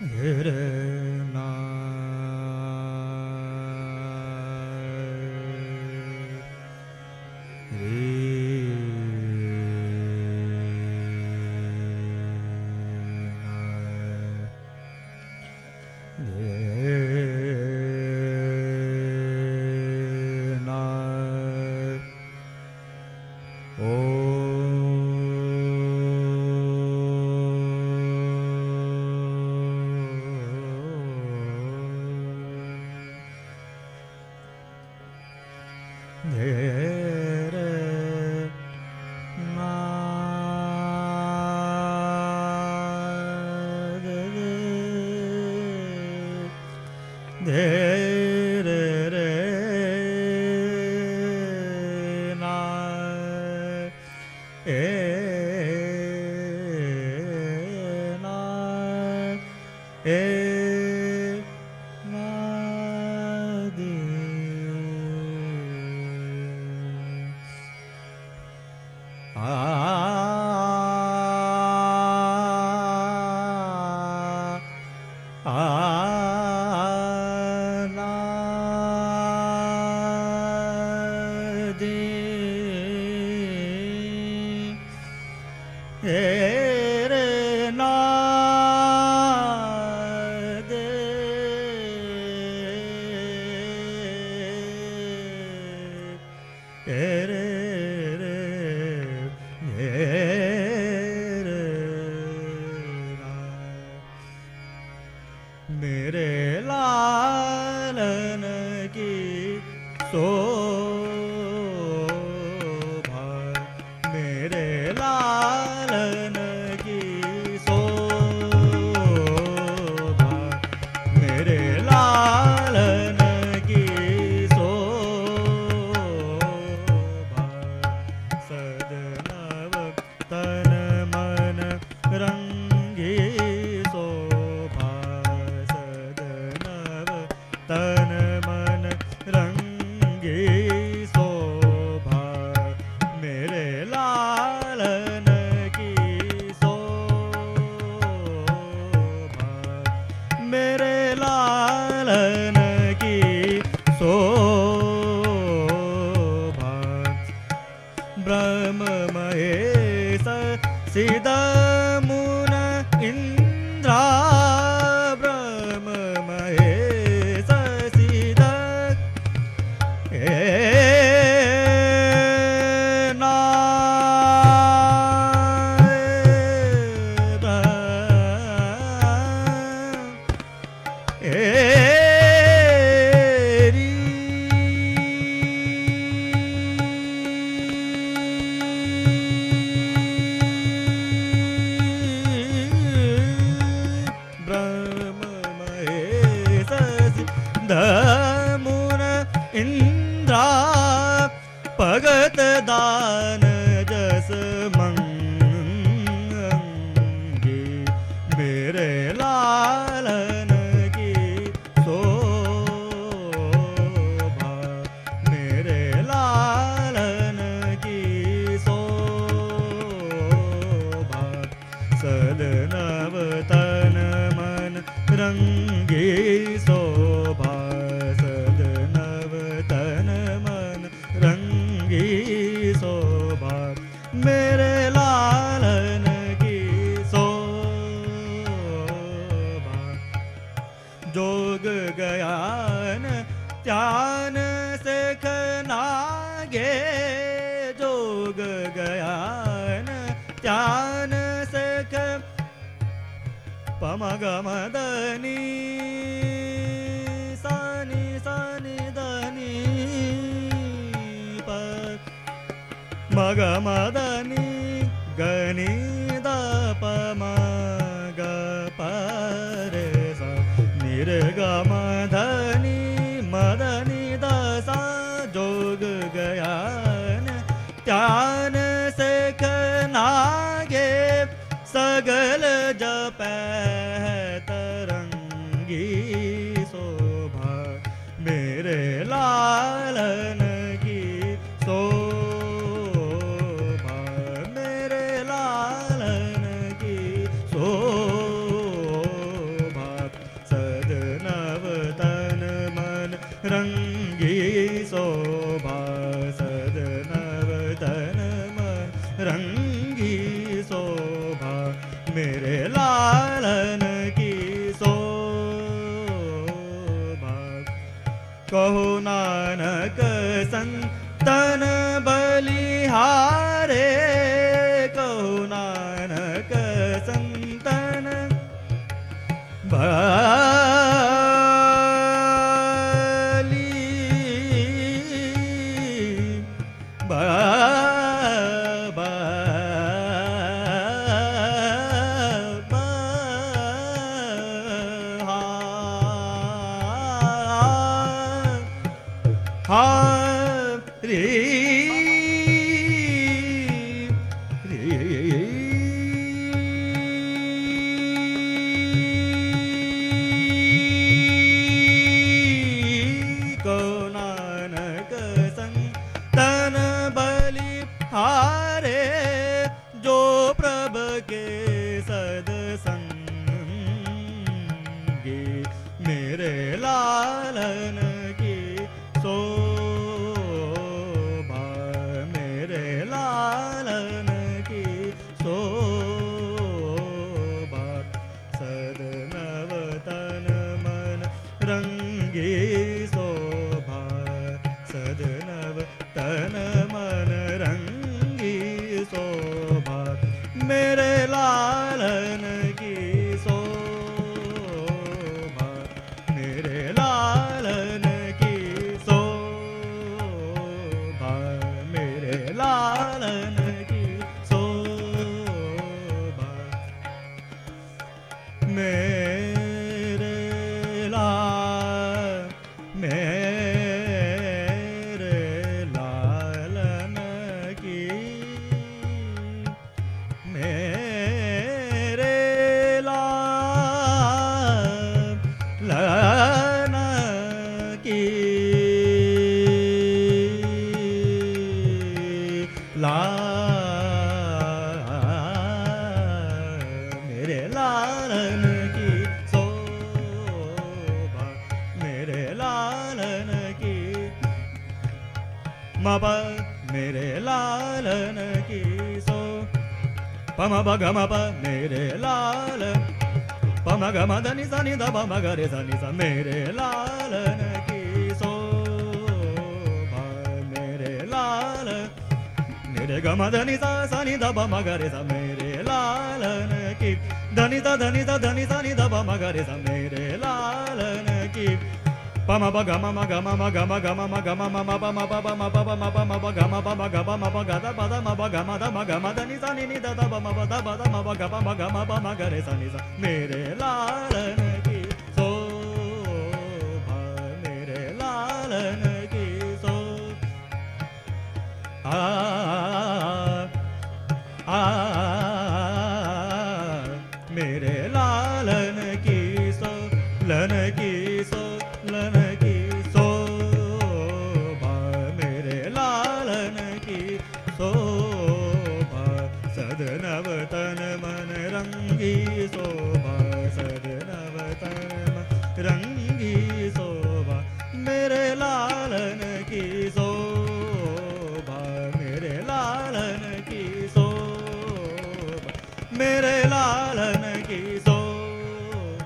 Hare Nam. Eh Ere तन मन रंगे शोभा। मेरे लालन की शोभा। मेरे लालन की शोभा। ब्रह्म महेश सिद्ध सनि सनि धनि पी गनि। कहो नानक संतन बलिहारे मप मेरे लालन की सो पम ग म प मेरे लाल पम ग म ध नि सा नि ध प म ग रे सा नि सा मेरे लालन की शोभा मेरे लाल मेरे ग म ध नि सा सा नि ध प म ग रे सा मेरे लालन की ध नि सा ध नि सा ध नि सा नि ध प म ग रे सा मेरे लालन की मेरे लालन मेरे लालन की शोभा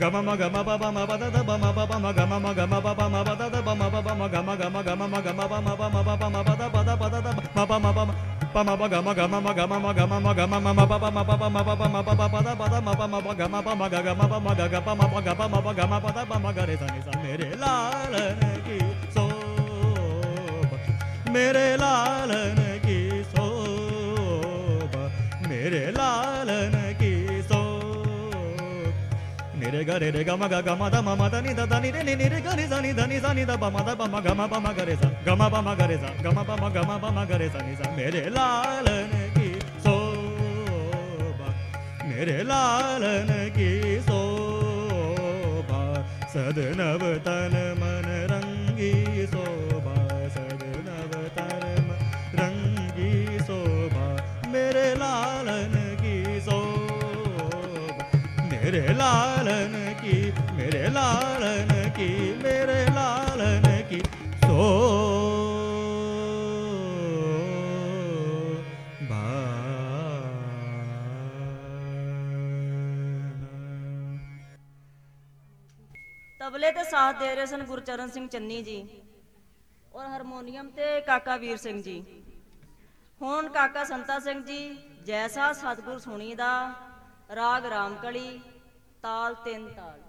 गम म गम प प म प द प म प प म गम म गम प प म प द प म प प म गम गम गम म गम प म प म प प म प द प द प द द म प म प म प म प गम गम म गम म गम म गम म म प प म प प म प प म प प प द प द म प म प गम प म ग ग म प म ग ग प म प ग प म प गम प द प म ग रे सा नि सा मेरे लालन की शोभा मेरे लालन मेरे लालन की शोभा मेरे ग रे रे ग ग म द म म द नि द द नि रे नि रे ग नि सा नि ध नि सा नि द प म द प म ग म प म ग रे सा। ग म प म ग रे सा। ग म प म ग म प म ग रे सा नि सा। मेरे लालन की शोभा मेरे लालन की शोभा सदनव तन मन ਤਬਲੇ ਤੇ ਸਾਥ ਦੇ ਰਹੇ ਸਨ ਗੁਰਚਰਨ ਸਿੰਘ ਚੰਨੀ ਜੀ ਔਰ ਹਾਰਮੋਨੀਅਮ ਤੇ ਕਾਕਾ ਵੀਰ ਸਿੰਘ ਜੀ। ਹੁਣ ਕਾਕਾ ਸੰਤਾ ਸਿੰਘ ਜੀ, ਜੈਸਾ ਸਤਿਗੁਰ ਸੁਣੀ ਦਾ ਰਾਗ ਰਾਮਕਲੀ, ਤਾਲ ਤਿੰਨ ਤਾਲ।